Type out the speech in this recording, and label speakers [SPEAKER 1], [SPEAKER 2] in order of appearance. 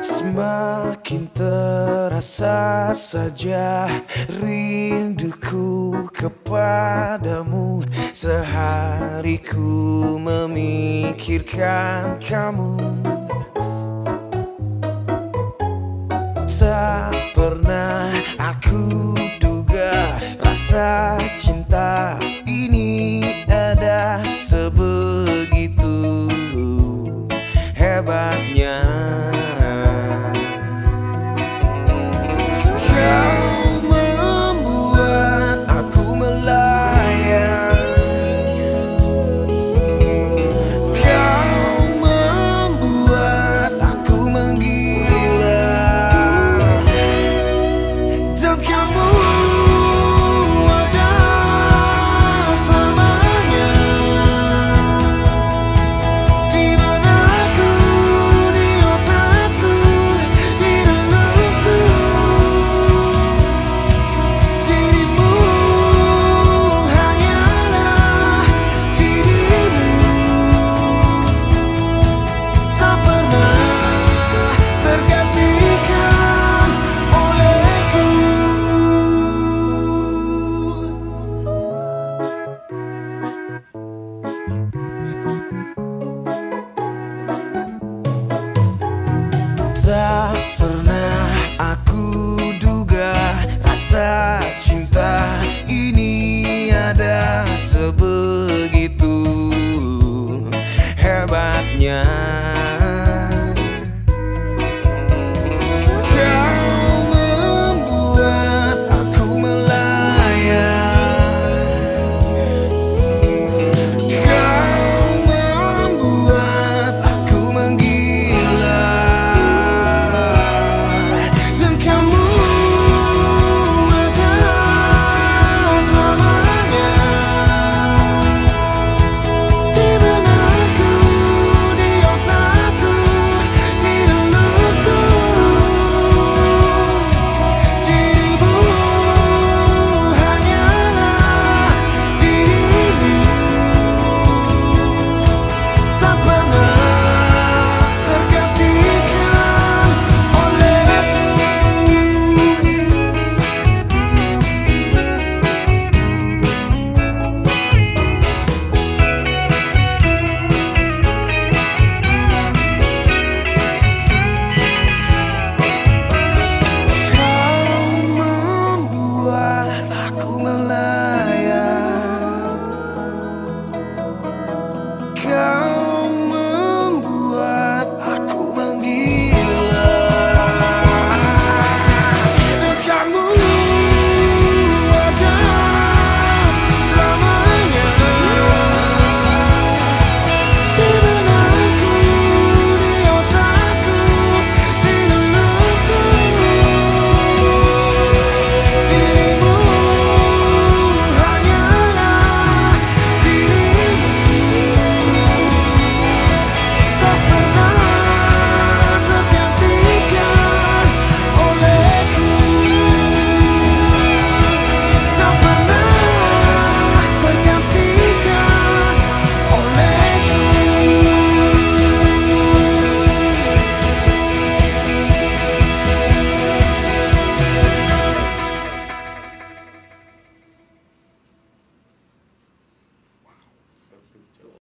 [SPEAKER 1] Semakin terasa saja rinduku kepadamu. Sehariku memikirkan kamu. Tak pernah aku duga rasa cinta come.